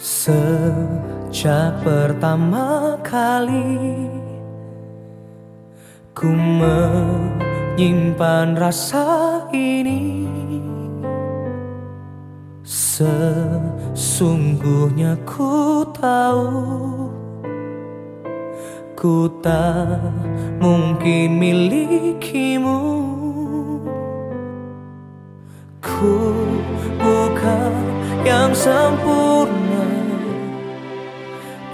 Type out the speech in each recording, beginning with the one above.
Sejak pertama kali Ku menyimpan rasa ini Sesungguhnya ku tahu Ku tak mungkin milikimu. Ku yang sempurna.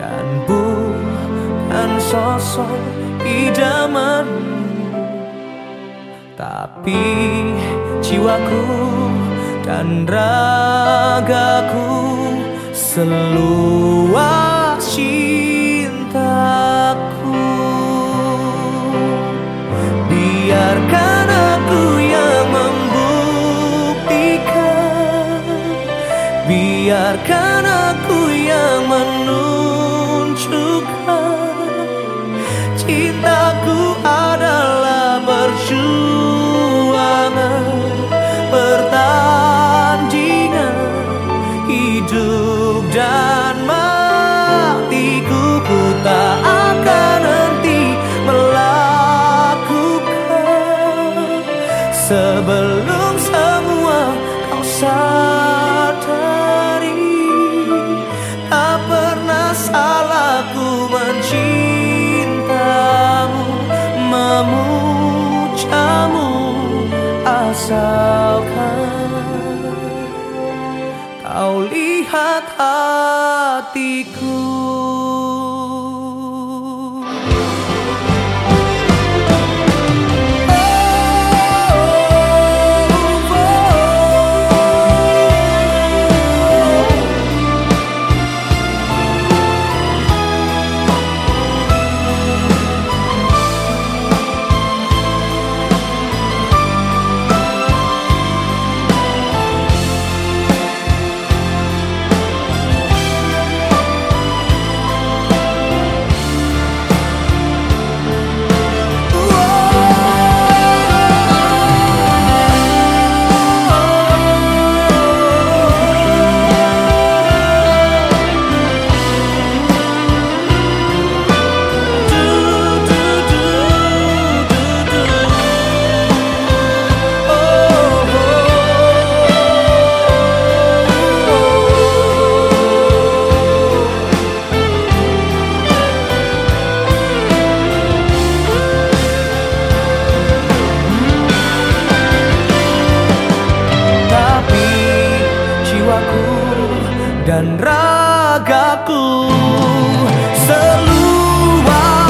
Dan bukan sosok idamanmu Tapi jiwaku dan ragaku seluas Biarkan aku yang menunjukkan Cintaku adalah perjuangan Pertandingan hidup dan matiku. Ku tak akan henti melakukan Sebelum asalkan Kau lihat hatiku keluargaku seluas